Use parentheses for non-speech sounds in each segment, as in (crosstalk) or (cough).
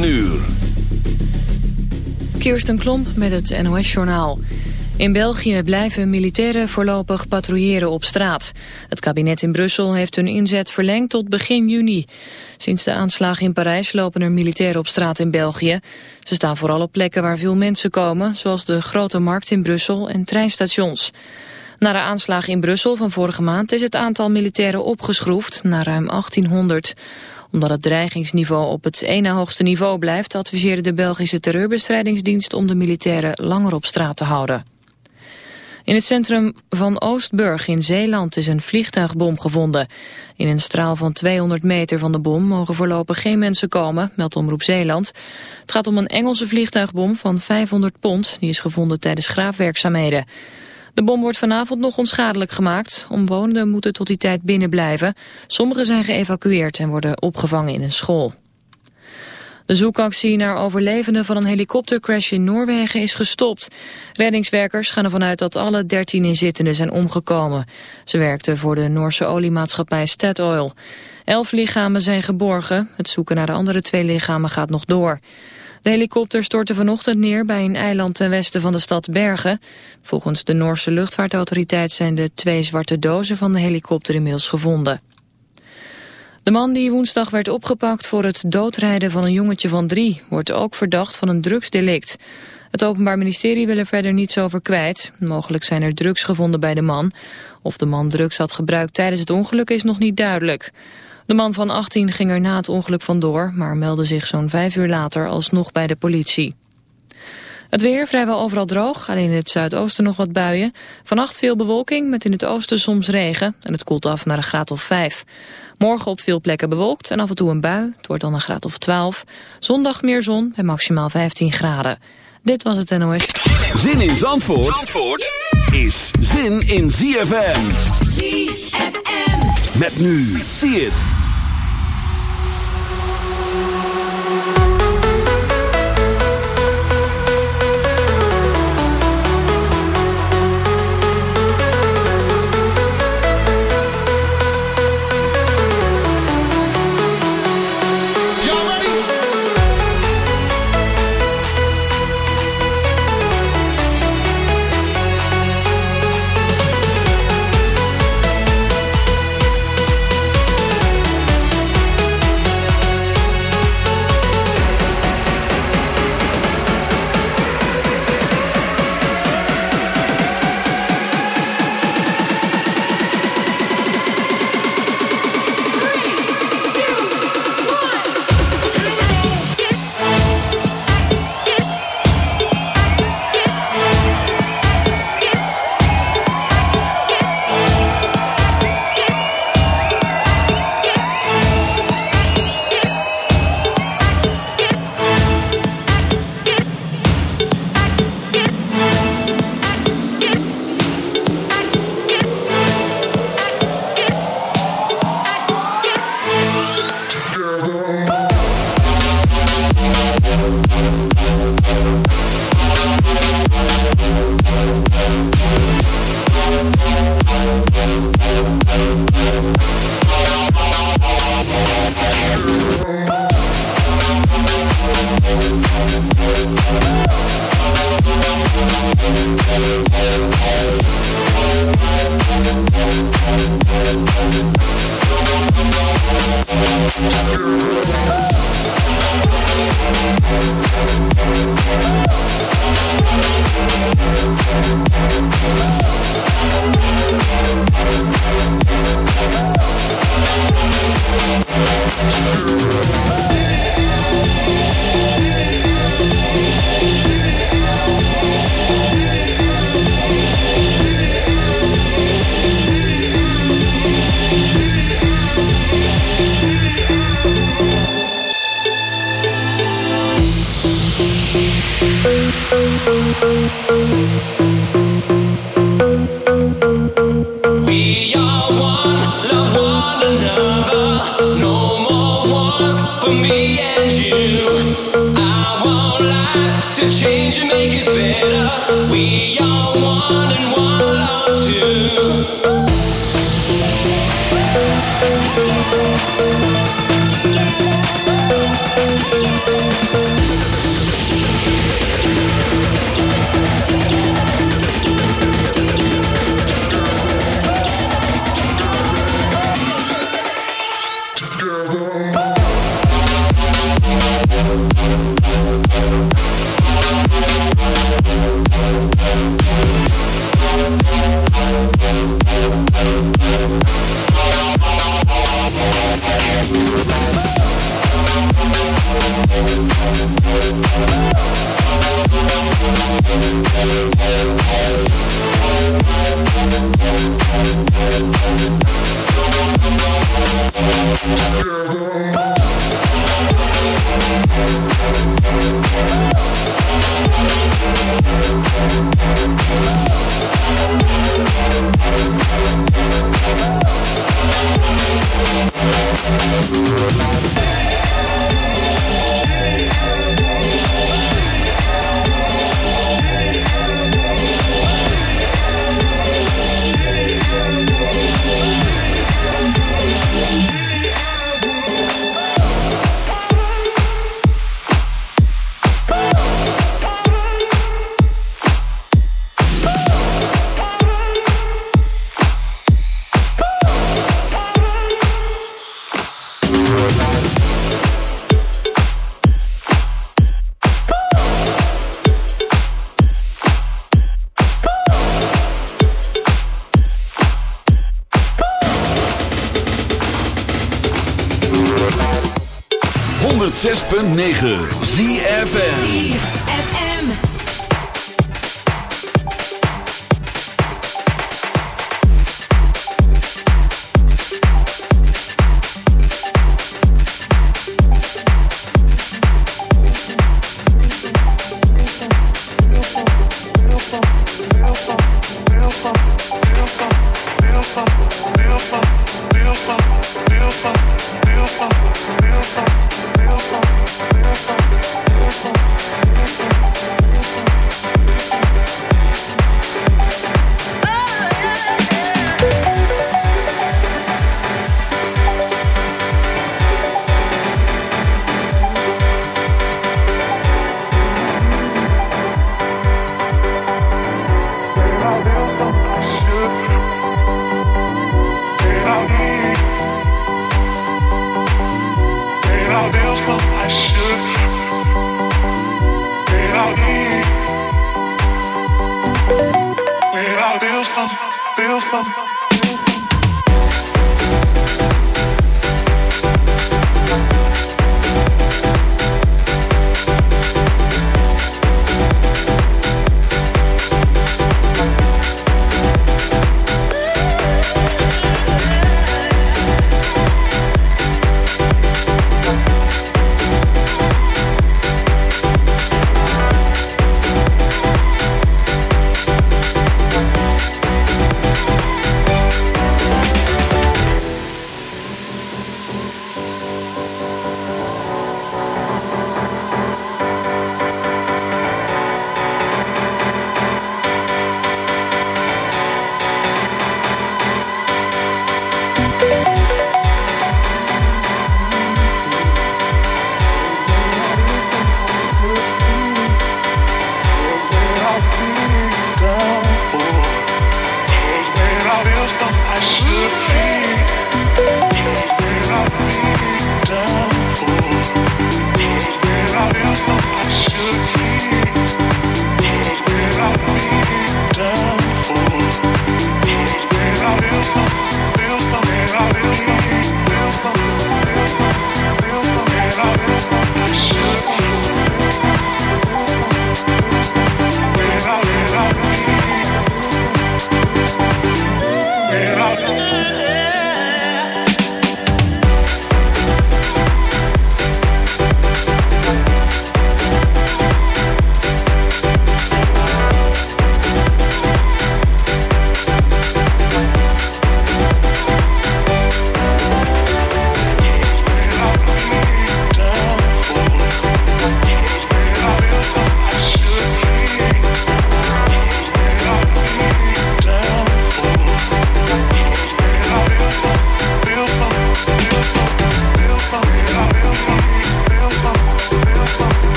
9 uur. Kirsten Klomp met het NOS-journaal. In België blijven militairen voorlopig patrouilleren op straat. Het kabinet in Brussel heeft hun inzet verlengd tot begin juni. Sinds de aanslagen in Parijs lopen er militairen op straat in België. Ze staan vooral op plekken waar veel mensen komen... zoals de Grote Markt in Brussel en treinstations. Na de aanslagen in Brussel van vorige maand is het aantal militairen opgeschroefd naar ruim 1800 omdat het dreigingsniveau op het ene hoogste niveau blijft... adviseerde de Belgische terreurbestrijdingsdienst om de militairen langer op straat te houden. In het centrum van Oostburg in Zeeland is een vliegtuigbom gevonden. In een straal van 200 meter van de bom mogen voorlopig geen mensen komen, meldt Omroep Zeeland. Het gaat om een Engelse vliegtuigbom van 500 pond, die is gevonden tijdens graafwerkzaamheden. De bom wordt vanavond nog onschadelijk gemaakt. Omwonenden moeten tot die tijd binnen blijven. Sommigen zijn geëvacueerd en worden opgevangen in een school. De zoekactie naar overlevenden van een helikoptercrash in Noorwegen is gestopt. Reddingswerkers gaan ervan uit dat alle 13 inzittenden zijn omgekomen. Ze werkten voor de Noorse oliemaatschappij Statoil. Elf lichamen zijn geborgen. Het zoeken naar de andere twee lichamen gaat nog door. De helikopter stortte vanochtend neer bij een eiland ten westen van de stad Bergen. Volgens de Noorse luchtvaartautoriteit zijn de twee zwarte dozen van de helikopter inmiddels gevonden. De man die woensdag werd opgepakt voor het doodrijden van een jongetje van drie... wordt ook verdacht van een drugsdelict. Het Openbaar Ministerie wil er verder niets over kwijt. Mogelijk zijn er drugs gevonden bij de man. Of de man drugs had gebruikt tijdens het ongeluk is nog niet duidelijk. De man van 18 ging er na het ongeluk vandoor... maar meldde zich zo'n vijf uur later alsnog bij de politie. Het weer vrijwel overal droog, alleen in het zuidoosten nog wat buien. Vannacht veel bewolking, met in het oosten soms regen. En het koelt af naar een graad of 5. Morgen op veel plekken bewolkt en af en toe een bui. Het wordt dan een graad of 12. Zondag meer zon bij maximaal 15 graden. Dit was het NOS. Zin in Zandvoort, Zandvoort is zin in ZFM. ZFM. Met nu, zie het. come.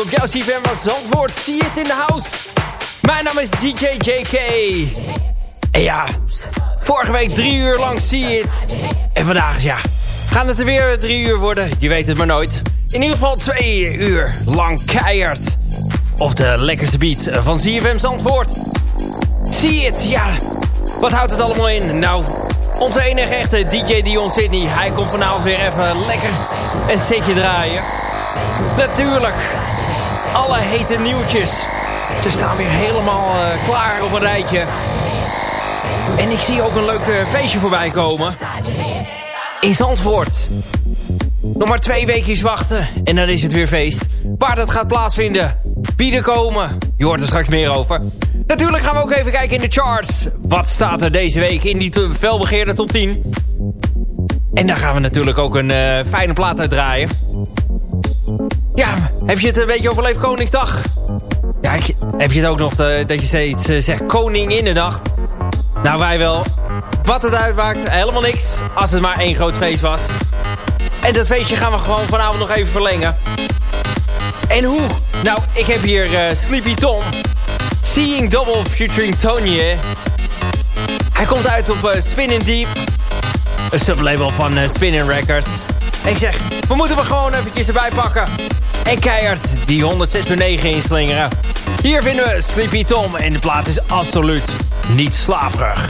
Op jouw CFM van Zandvoort. Zie het in de house. Mijn naam is DJ JK. En ja, vorige week drie uur lang zie het. En vandaag, ja, gaan het er weer drie uur worden. Je weet het maar nooit. In ieder geval twee uur lang keihard. Of de lekkerste beat van CFM Zandvoort. Zie het, ja. Wat houdt het allemaal in? Nou, onze enige echte DJ Dion Sydney. Hij komt vanavond weer even lekker een setje draaien. Natuurlijk. Alle hete nieuwtjes. Ze staan weer helemaal uh, klaar op een rijtje. En ik zie ook een leuk uh, feestje voorbij komen. In Zandvoort. Nog maar twee weekjes wachten en dan is het weer feest. Waar dat gaat plaatsvinden, wie er komen, je hoort er straks meer over. Natuurlijk gaan we ook even kijken in de charts. Wat staat er deze week in die felbegeerde top 10? En daar gaan we natuurlijk ook een uh, fijne plaat uit draaien. Ja, heb je het een beetje overleefd Koningsdag? Ja, heb je het ook nog de, dat je steeds uh, zegt koning in de nacht? Nou, wij wel. Wat het uitmaakt, helemaal niks. Als het maar één groot feest was. En dat feestje gaan we gewoon vanavond nog even verlengen. En hoe? Nou, ik heb hier uh, Sleepy Tom. Seeing Double featuring Tony. Hij komt uit op uh, Spinning Deep. Een sublabel van uh, Spinning Records. En ik zeg, we moeten hem gewoon eventjes erbij pakken. En keihard die 106.9 inslingeren. Hier vinden we Sleepy Tom. En de plaat is absoluut niet slaperig.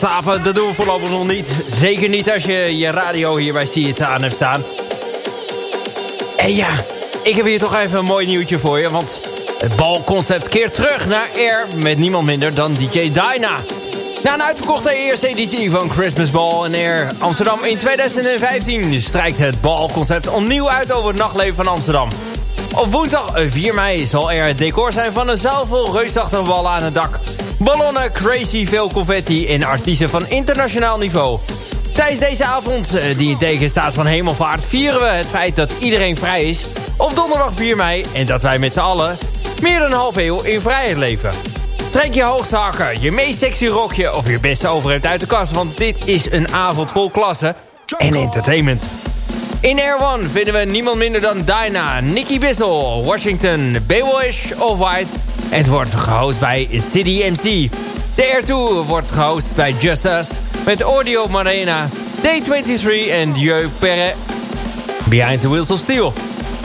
En slapen, dat doen we voorlopig nog niet. Zeker niet als je je radio hier bij It aan hebt staan. En ja, ik heb hier toch even een mooi nieuwtje voor je. Want het balconcept keert terug naar Air met niemand minder dan DJ Dyna. Na een uitverkochte eerste editie van Christmas Ball in Air Amsterdam in 2015... strijkt het balconcept opnieuw uit over het nachtleven van Amsterdam. Op woensdag 4 mei zal er het decor zijn van een zaal vol reusachtige ballen aan het dak. Ballonnen, crazy veel confetti en artiesten van internationaal niveau. Tijdens deze avond, eh, die in teken staat van hemelvaart... vieren we het feit dat iedereen vrij is op donderdag 4 mei... en dat wij met z'n allen meer dan een half eeuw in vrijheid leven. Trek je hoogste hakken, je meest sexy rokje of je beste overhemd uit de kast... want dit is een avond vol klasse en entertainment. In Air One vinden we niemand minder dan Dyna, Nicky Bissell, Washington, Baywatch of White... het wordt gehost bij City MC. De Air 2 wordt gehost bij Just Us met Audio Marina, Day23 en Dieu Perre. Behind the Wheels of Steel.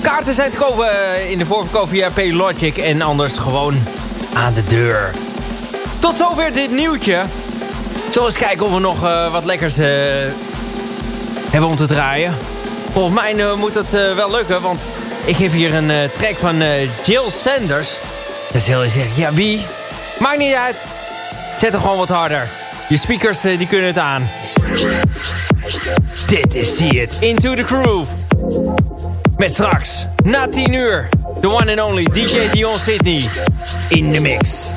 Kaarten zijn te kopen in de voorverkoop via Paylogic en anders gewoon aan de deur. Tot zover dit nieuwtje. Zullen eens kijken of we nog uh, wat lekkers uh, hebben om te draaien. Volgens mij moet dat wel lukken, want ik heb hier een track van Jill Sanders. Dan zul je zeggen, ja wie? Maakt niet uit. Zet hem gewoon wat harder. Je speakers die kunnen het aan. Dit is See It Into the Groove. Met straks, na 10 uur, the one and only DJ Dion Sydney in the mix.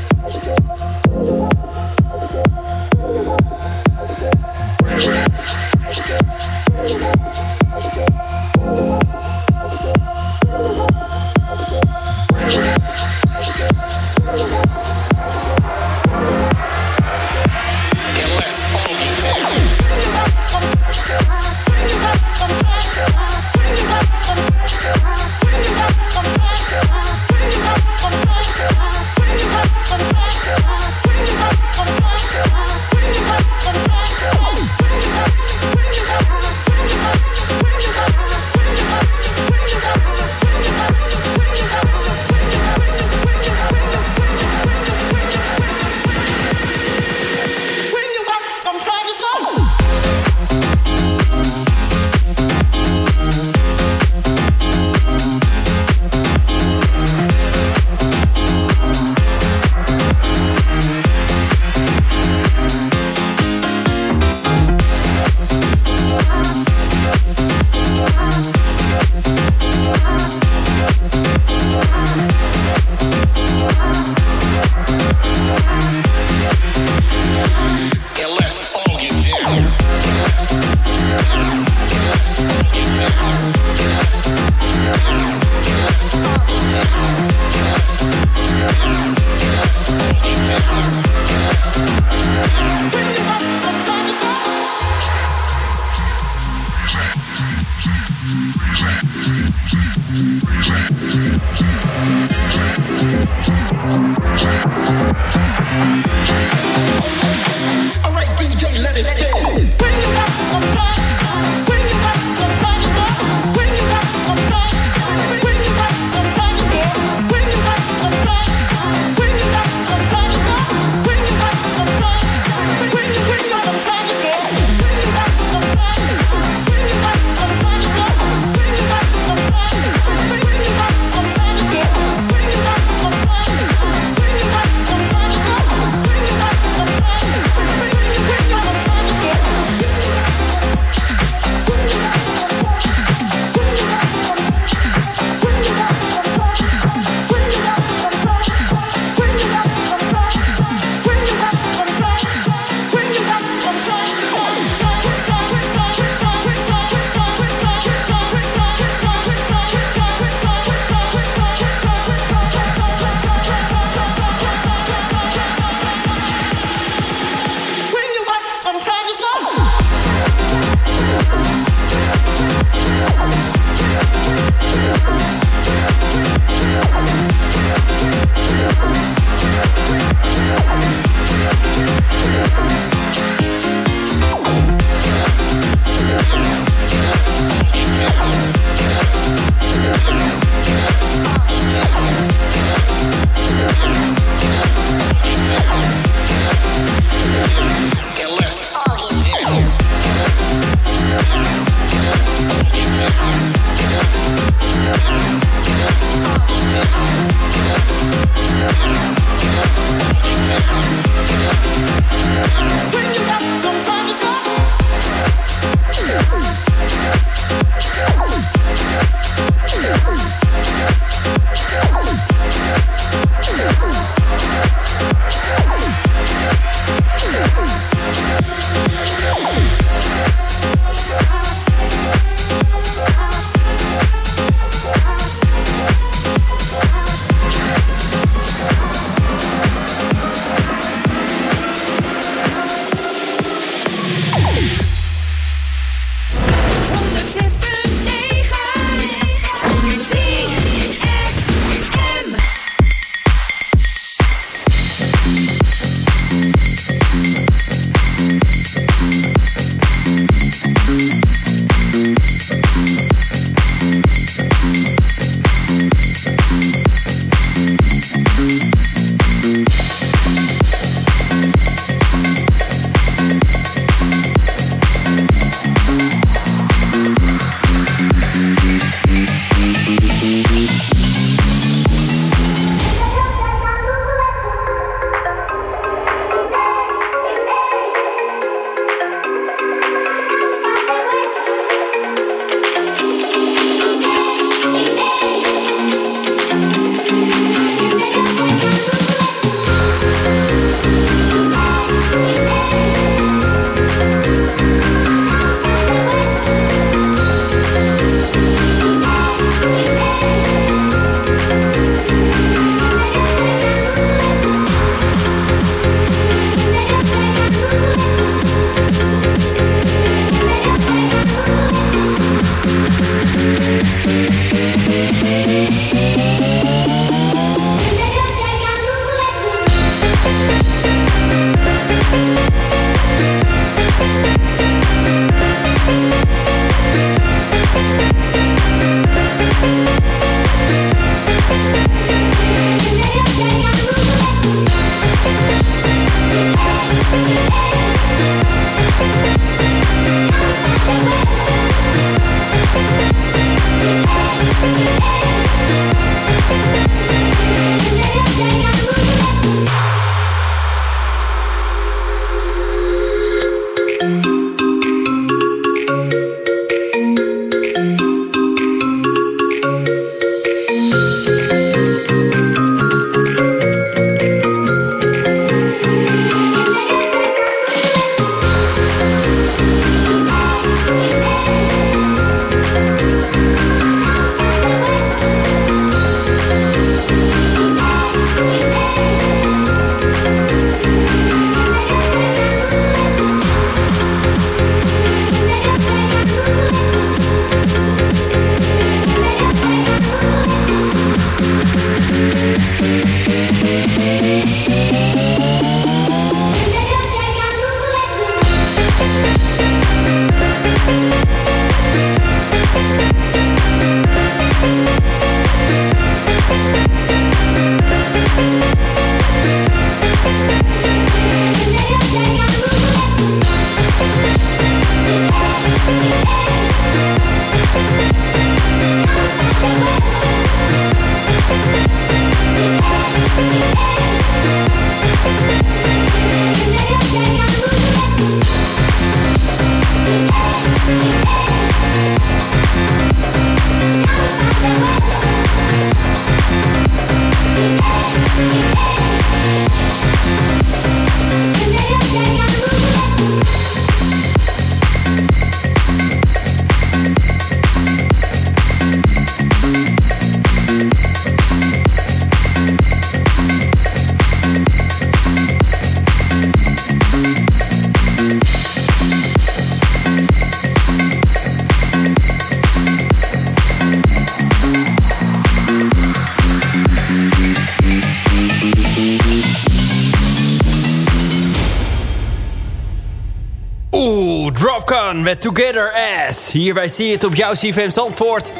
Met Together As. Hierbij zie je het op jouw CFM Zandvoort.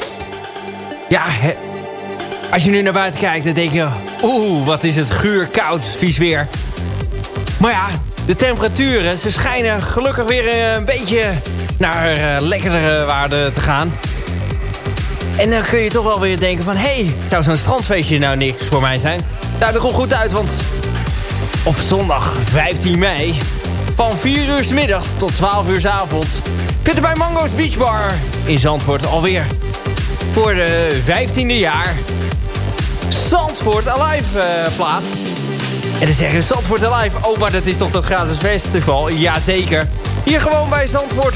Ja, als je nu naar buiten kijkt, dan denk je... Oeh, wat is het guur, koud, vies weer. Maar ja, de temperaturen, ze schijnen gelukkig weer een beetje naar uh, lekkere waarden te gaan. En dan kun je toch wel weer denken van... Hé, hey, zou zo'n strandfeestje nou niks voor mij zijn? Nou, dat komt goed uit, want op zondag 15 mei van 4 uur s middags tot 12 uur s avonds. Zitten bij Mango's Beach Bar in Zandvoort alweer. Voor de 15e jaar. Zandvoort Alive uh, plaats. En dan zeggen Zandvoort Alive. Oh, maar dat is toch dat gratis festival? Jazeker. Hier gewoon bij Zandvoort.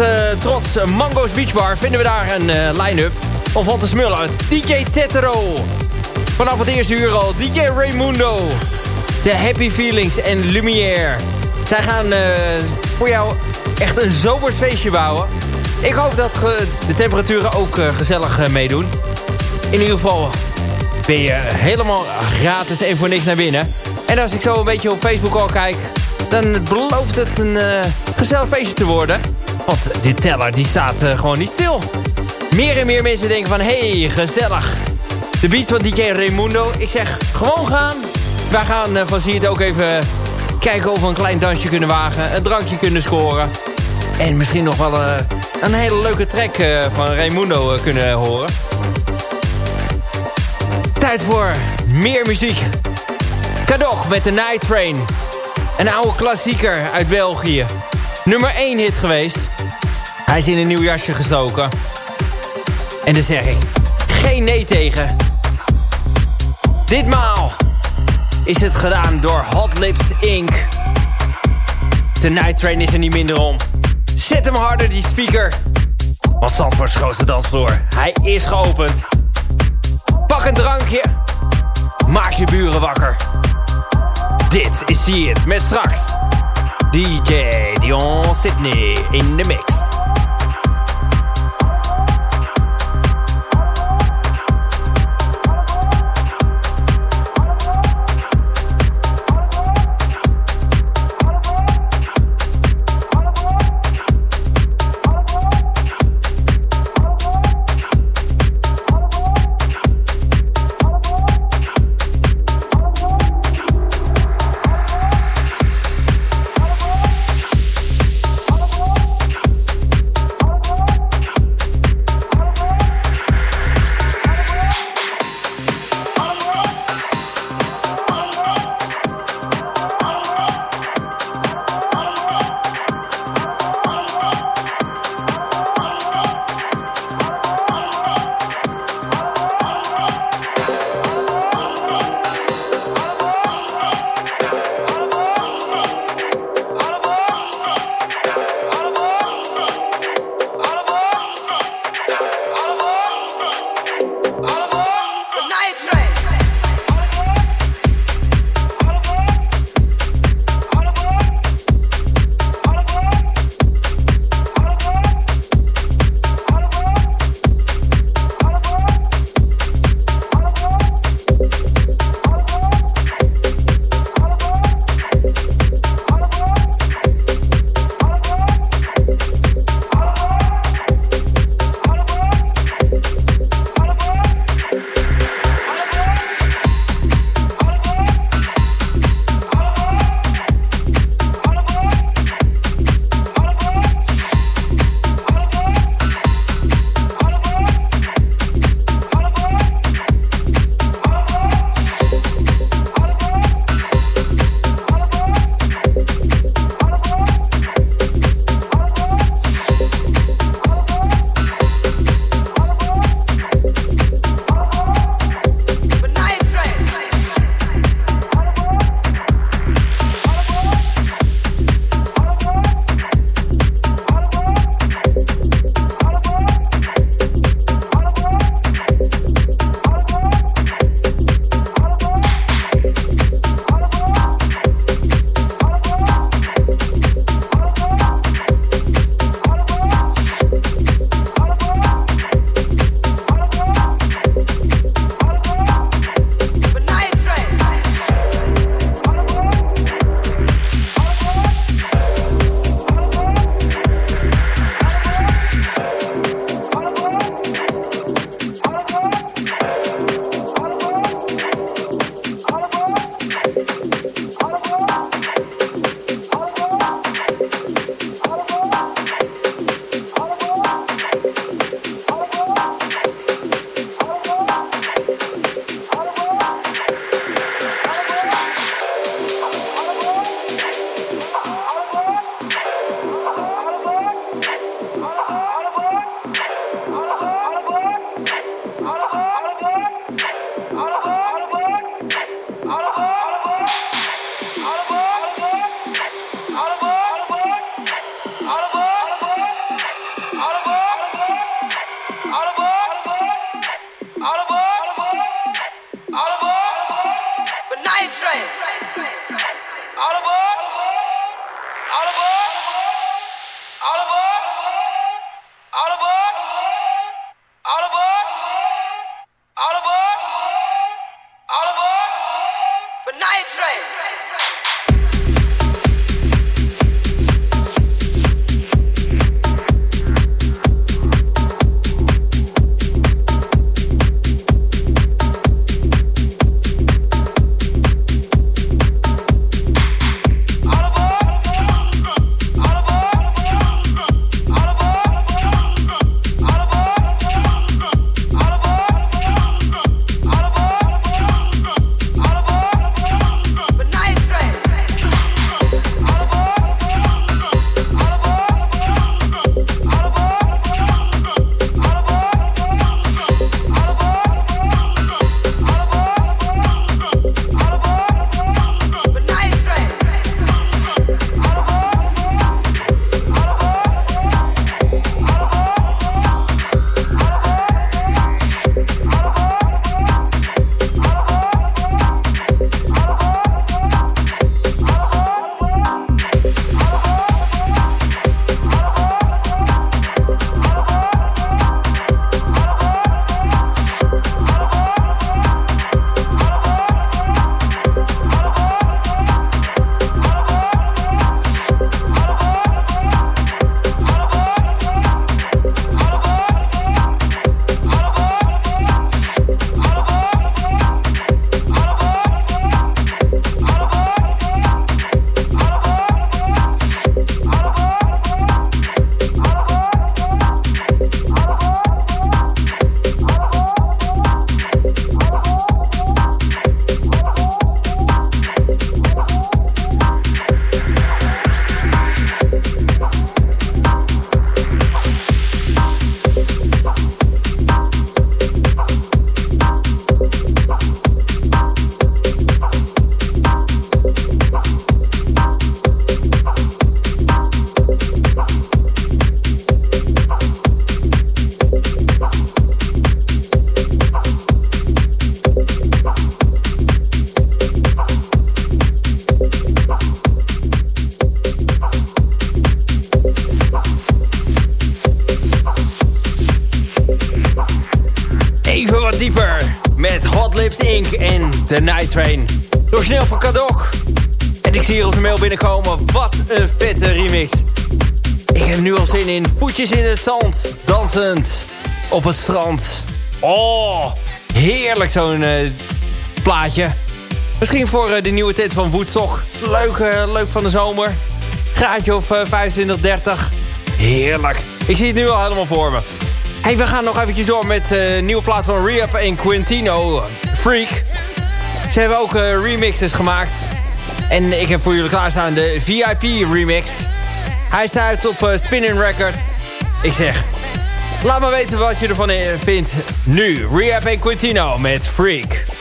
Uh, trots Mango's Beach Bar vinden we daar een uh, line-up. Of van te smullen. DJ Tetero. Vanaf het eerste uur al. DJ Raymundo. De Happy Feelings en Lumière. Zij gaan uh, voor jou echt een zomers feestje bouwen. Ik hoop dat de temperaturen ook uh, gezellig uh, meedoen. In ieder geval ben je helemaal gratis en voor niks naar binnen. En als ik zo een beetje op Facebook al kijk... dan belooft het een gezellig feestje te worden. Want die teller die staat gewoon niet stil. Meer en meer mensen denken van... hey, gezellig. De beats van DJ Raimundo. Ik zeg, gewoon gaan. Wij gaan van Zie het ook even kijken of we een klein dansje kunnen wagen. Een drankje kunnen scoren. En misschien nog wel een, eh, een hele leuke track eh, van Raimundo eh, kunnen horen. Tijd voor meer muziek. Kadok met de Night Train. Een oude klassieker uit België. Nummer 1 hit geweest. Hij is in een nieuw jasje gestoken. En dan zeg ik, geen nee tegen. Ditmaal is het gedaan door Hot Lips Inc. De Night Train is er niet minder om. Zet hem harder, die speaker. Wat Zandvoorts grootste dansvloer. Hij is geopend. Pak een drankje. Maak je buren wakker. Dit is See It met straks. DJ Dion Sydney in de mix. Op het strand. Oh, heerlijk zo'n uh, plaatje. Misschien voor uh, de nieuwe tent van Woodstock. Leuk, uh, leuk van de zomer. Graadje of 25, 30. Heerlijk. Ik zie het nu al helemaal voor me. Hey, we gaan nog eventjes door met uh, nieuwe plaat van Rehab en Quintino. Freak. Ze hebben ook remixes gemaakt. En ik heb voor jullie klaarstaan de VIP remix. Hij staat op Spinning Record. Ik zeg, laat me weten wat je ervan vindt. Nu, Rehab en Quintino met Freak.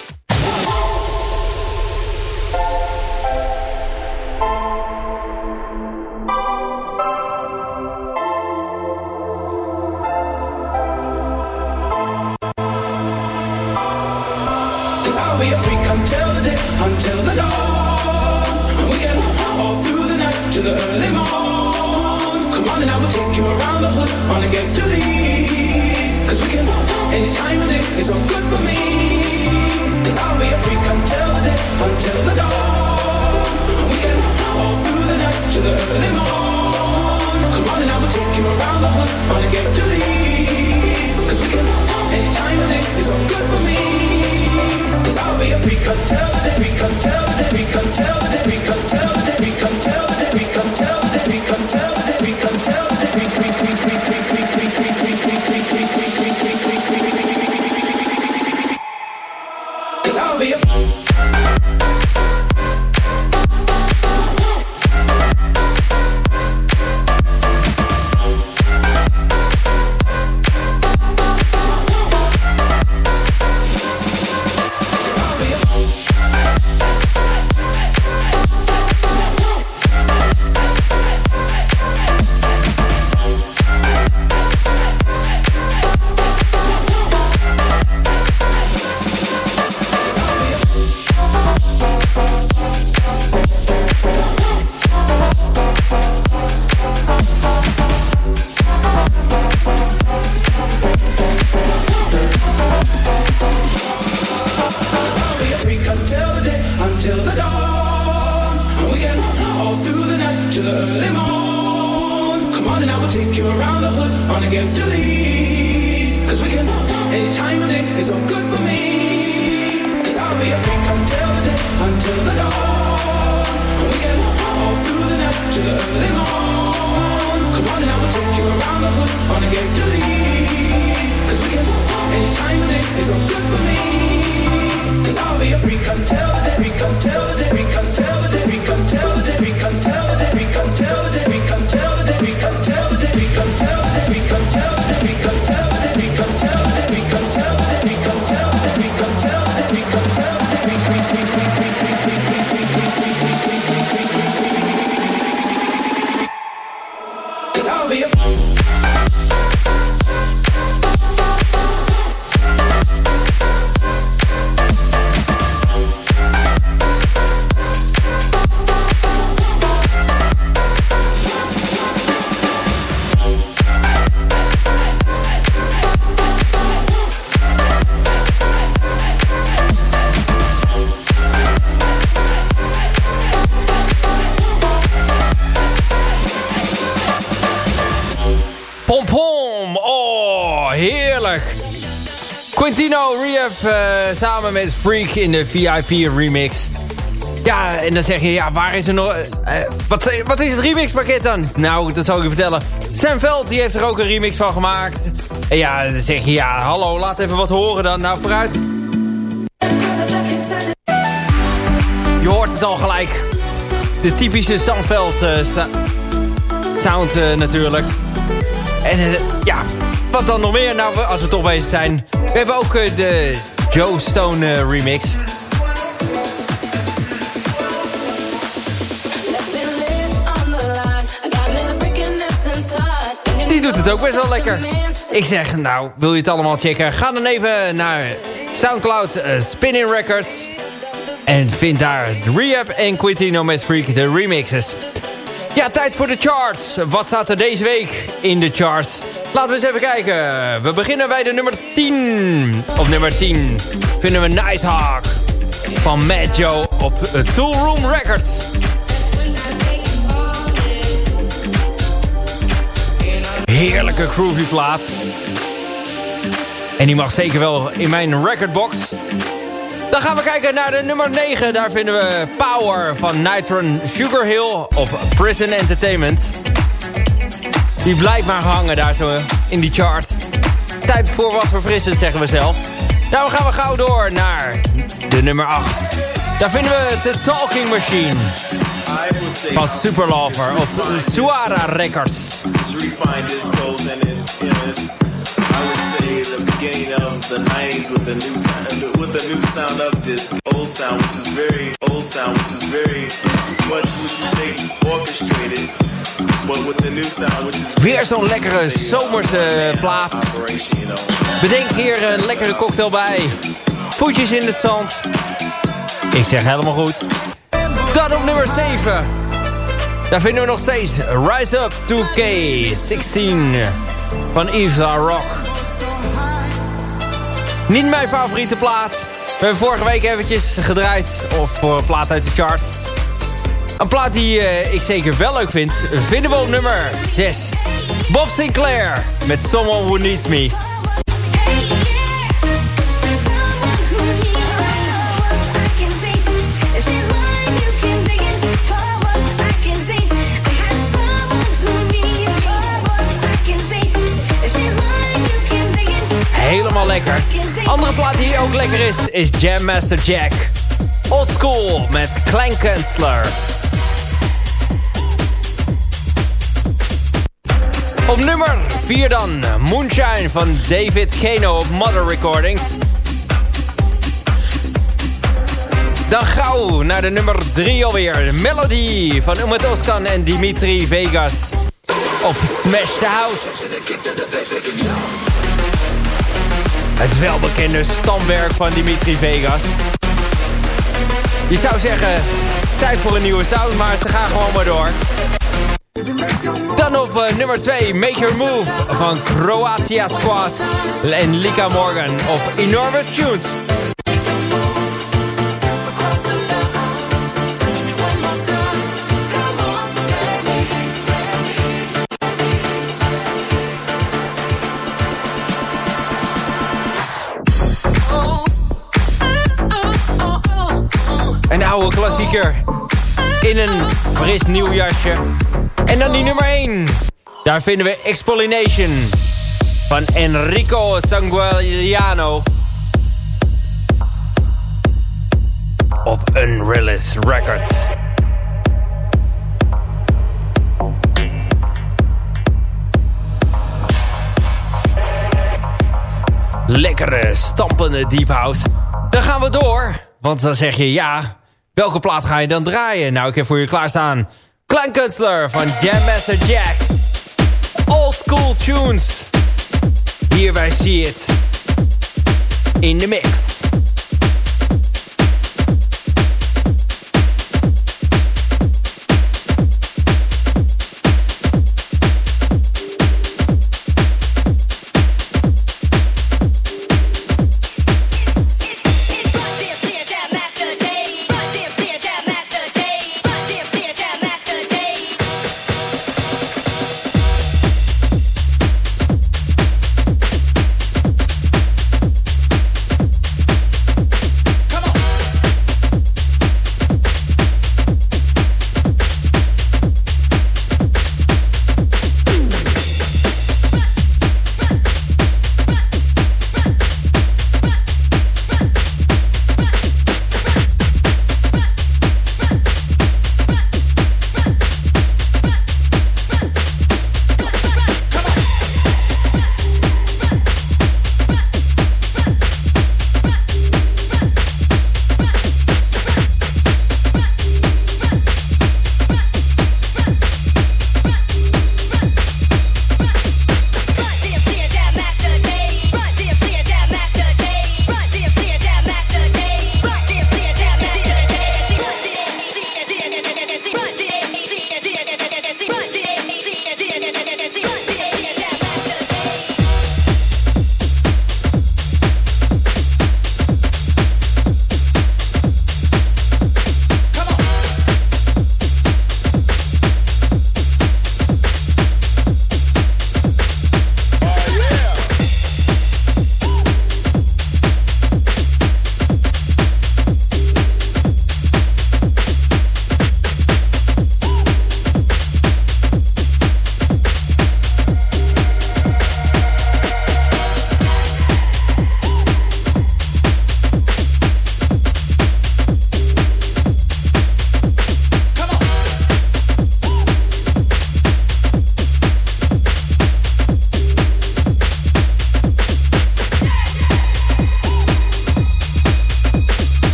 Freak in de VIP remix. Ja, en dan zeg je, ja, waar is er nog... Uh, wat, wat is het remixpakket dan? Nou, dat zal ik je vertellen. Sam Veld, die heeft er ook een remix van gemaakt. En ja, dan zeg je, ja, hallo, laat even wat horen dan. Nou, vooruit. Je hoort het al gelijk. De typische Sam Veld uh, sound natuurlijk. En ja, wat dan nog meer? Nou, als we toch bezig zijn... We hebben ook de Joe Stone uh, remix. Die doet het ook best wel lekker. Ik zeg, nou, wil je het allemaal checken? Ga dan even naar Soundcloud uh, Spinning Records. En vind daar Rehab en Quintino met Freak, de remixes. Ja, tijd voor de charts. Wat staat er deze week in de charts? Laten we eens even kijken. We beginnen bij de nummer 10. Op nummer 10 vinden we Nighthawk van Mad Joe op Tool Room Records. Heerlijke groovy plaat. En die mag zeker wel in mijn recordbox. Dan gaan we kijken naar de nummer 9. Daar vinden we Power van Nitron Sugar Hill op Prison Entertainment. Die blijft maar hangen daar zo in die chart. Tijd voor wat verfrissend, zeggen we zelf. Nou, gaan we gauw door naar de nummer 8. Daar vinden we The Talking Machine. Van Superlover op Suara Records. I would say the beginning of the 90s with the new time, with the new sound of this old sound, which is very old sound, which is very much would you say orchestrated. Weer zo'n lekkere zomerse plaat. Bedenk hier een lekkere cocktail bij. Voetjes in het zand. Ik zeg helemaal goed. Dan op nummer 7. Daar vinden we nog steeds Rise Up 2K16 van Yves Rock. Niet mijn favoriete plaat. We hebben vorige week eventjes gedraaid. Of voor een plaat uit de chart. Een plaat die uh, ik zeker wel leuk vind. Vinden we op nummer 6. Bob Sinclair met Someone Who Needs Me. Helemaal lekker. Andere plaat die ook lekker is, is Jam Master Jack. Old School met Kleinkensler. Op nummer 4 dan, Moonshine van David Keno op Mother Recordings. Dan gauw naar de nummer 3 alweer. Melody van Umut Oskan en Dimitri Vegas op Smash the House. Het welbekende stamwerk van Dimitri Vegas. Je zou zeggen, tijd voor een nieuwe sound, maar ze gaan gewoon maar door. Dan op uh, nummer 2, Make Your Move van Croatia Squad en Lika Morgan op Enormous Tunes. Een oude klassieker. In een fris nieuw jasje. En dan die nummer 1. Daar vinden we Expollination. Van Enrico Sanguiliano. Op Unrealist Records. Lekkere, stampende deep house. Dan gaan we door. Want dan zeg je ja, Welke plaat ga je dan draaien? Nou, ik heb voor je klaarstaan. Kleinkunstler van Jam Master Jack. Old School Tunes. Hierbij zie je het. In de mix.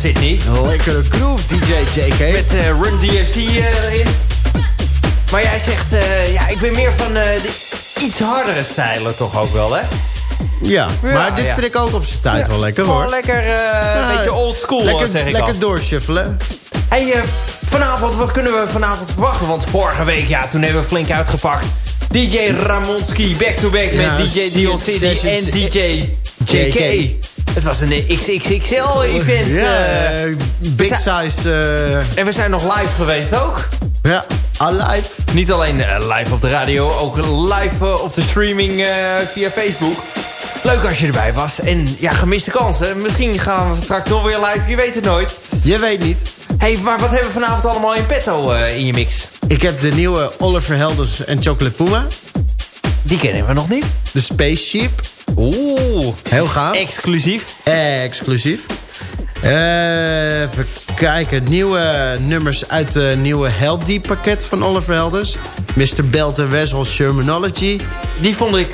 Sydney. Lekkere groove, DJ JK. Met uh, Run DFC erin. Maar jij zegt, ja, ik ben meer van de iets hardere stijlen toch ook wel, hè? Ja, maar dit vind ik ook op zijn tijd wel lekker, hoor. Gewoon lekker, een beetje old school, lekker, zeg ik Lekker doorshuffelen. Hey, vanavond, wat kunnen we vanavond verwachten? Want vorige week, ja, toen hebben we flink uitgepakt. DJ Ramonski back-to-back met DJ City en DJ JK. Het was een XXXL-event. Ja, uh, big size. Uh... En we zijn nog live geweest ook. Ja, live. Niet alleen live op de radio, ook live op de streaming via Facebook. Leuk als je erbij was. En ja, gemiste kansen. Misschien gaan we straks nog weer live, je weet het nooit. Je weet niet. hey, maar wat hebben we vanavond allemaal in petto in je mix? Ik heb de nieuwe Oliver Helders en Chocolate Puma. Die kennen we nog niet. De Spaceship. Oeh. Heel gaaf. Exclusief. exclusief. Uh, even kijken. Nieuwe nummers uit de nieuwe Held pakket van Oliver Helders. Mr. Belt en Wessel Shermanology. Die vond ik...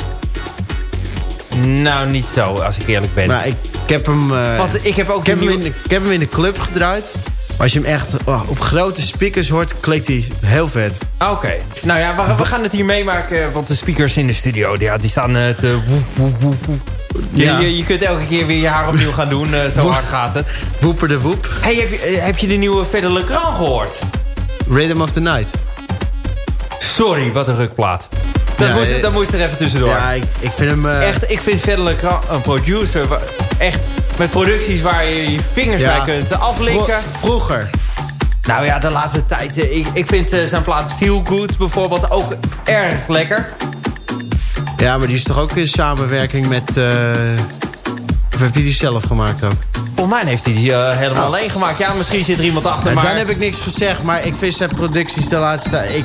Nou, niet zo, als ik eerlijk ben. Maar ik, ik heb hem... Uh, Want ik heb ook ik heb, hem in de, ik heb hem in de club gedraaid. Maar als je hem echt oh, op grote speakers hoort, klinkt hij heel vet. Oké. Nou ja, we, we, gaan het hier meemaken. Want de speakers in de studio, ja, die staan uh, te woep, woep, woep, woep. Ja. Je, je, kunt elke keer weer je haar opnieuw gaan doen. Uh, zo hard gaat het. Woeper de woep. Hey, heb, je, heb je de nieuwe Verder Legrand gehoord? Rhythm of the Night. Sorry, wat een rukplaat. Dat, ja, moest, dat moest er even tussendoor. Ja, ik, ik vind hem... Uh... Echt, ik vind Verder Legrand een producer. Echt met producties waar je je vingers ja. bij kunt aflinken. vroeger. Nou ja, de laatste tijd. Ik, ik vind zijn plaats Feel Good bijvoorbeeld ook erg lekker. Ja, maar die is toch ook in samenwerking met... Uh, of heb je die zelf gemaakt ook? Volgens mij heeft hij die uh, helemaal oh. alleen gemaakt. Ja, misschien zit er iemand achter, en maar... Dan heb ik niks gezegd, maar ik vind zijn producties de laatste... Ik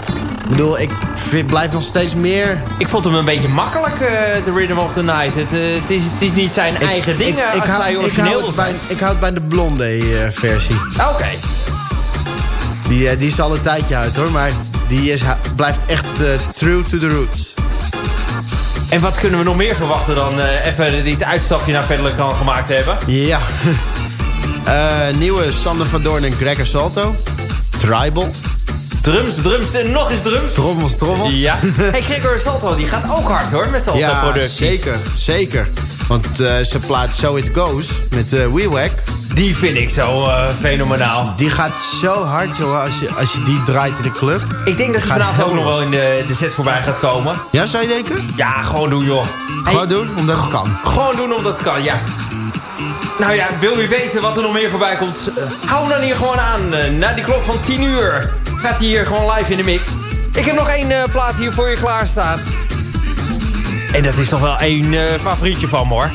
bedoel, ik vind, blijf nog steeds meer... Ik vond hem een beetje makkelijk, uh, The Rhythm of the Night. Het, uh, het, is, het is niet zijn ik, eigen ding ik, ik, hou, ik, hou het bij, ik hou het bij de blonde versie. Oké. Die, die is al een tijdje uit hoor, maar die is, blijft echt true to the roots. En wat kunnen we nog meer verwachten dan uh, even dit uitstapje naar Peddelen kan gemaakt hebben? Ja. uh, (laughs) nieuwe Sander van Doorn en Gregor Salto. Tribal. Drums, drums en nog eens drums. Trommels, trommels. Ja. (laughs) hey, Gregor Salto, die gaat ook hard hoor met zijn ja, producties. zeker, zeker. Want uh, ze plaat So It Goes met uh, WeWack. Die vind ik zo uh, fenomenaal. Die gaat zo hard, joh, als je, als je die draait in de club. Ik denk dat hij vanavond ook nog wel in de, de set voorbij gaat komen. Ja, zou je denken? Ja, gewoon doen, joh. Gewoon doen, omdat het kan. Gewoon doen, omdat het kan, ja. Nou ja, wil je weten wat er nog meer voorbij komt? hou hem dan hier gewoon aan. Uh, na die klok van 10 uur gaat hij hier gewoon live in de mix. Ik heb nog één uh, plaat hier voor je klaarstaan. En dat is toch wel één uh, favorietje van me, hoor.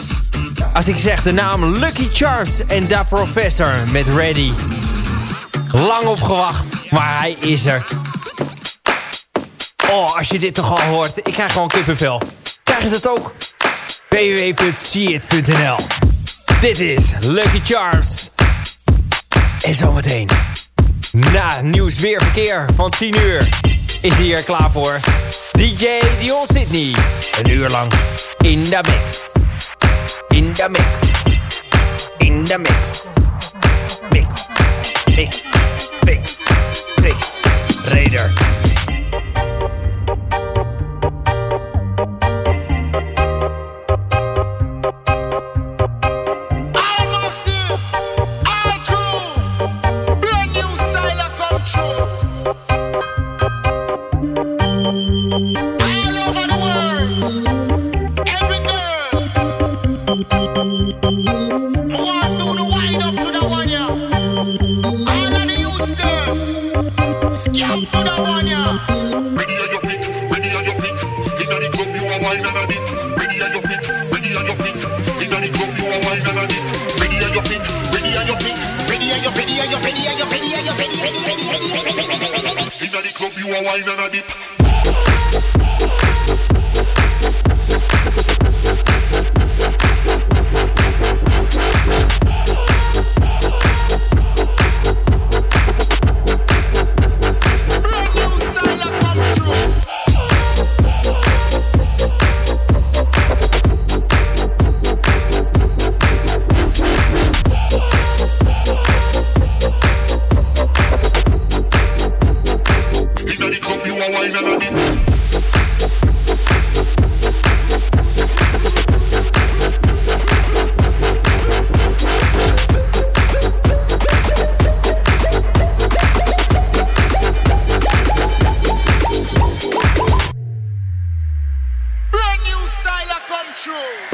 Als ik zeg de naam Lucky Charms en Da Professor met Ready. Lang opgewacht, maar hij is er. Oh, als je dit toch al hoort, ik krijg gewoon kippenvel. Krijg je het ook? www.seeit.nl Dit is Lucky Charms. En zometeen, na nieuws weer verkeer van 10 uur, is hij hier klaar voor. DJ Dion Sydney, een uur lang in de mix. In the mix. In the mix. Mix. Mix. Mix. Mix. Raider. true.